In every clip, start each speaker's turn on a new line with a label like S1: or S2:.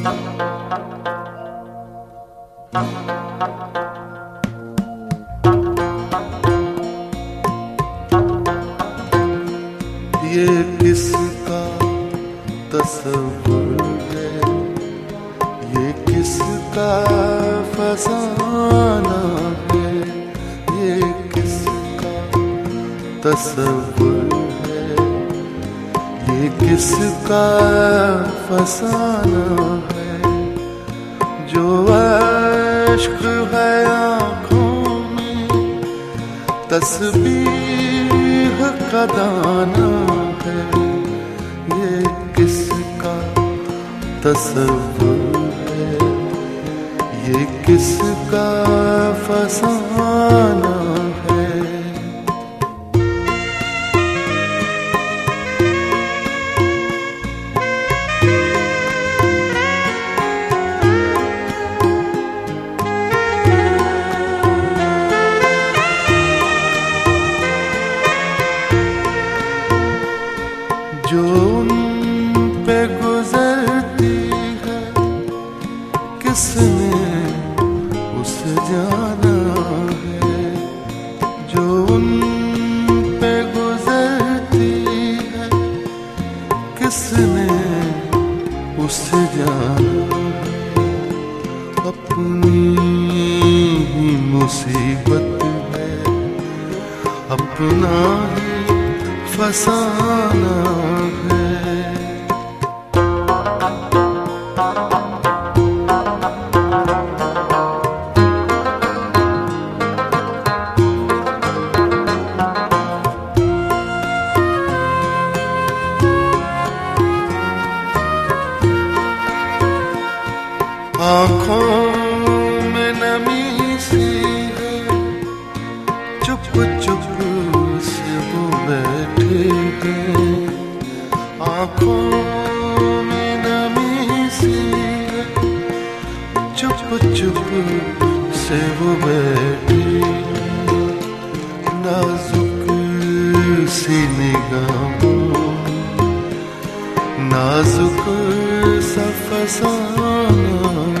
S1: ये किसका तस्वुर है? ये किसका फसाना है? ये किसका तस्वुर किसका फसाना है, जो अश्क है आँखों में, तस्बीह का है। ये किसका तस्वुर है? ये किसका फसाना जो उन पे गुजरती है। किसने उसे जाना है? जो उन पे गुजरती है। किसने उसे जाना अपनी ही मुसीबत है अपना ही फसाना आँखों में नमी सी है। चुप चुप से वो बैठे हैं। आँखों में नमी सी है। चुप चुप से वो बैठे नाजुक सी निगाहों। नाजुक सा फसाना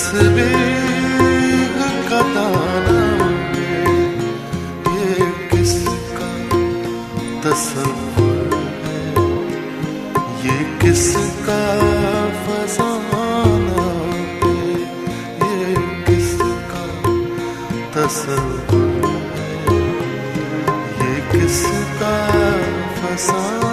S1: तस्वीर का ये किसका तस्वुर है? ये किसका फसाना ये किसका तस्वुर है? ये किसका फसाना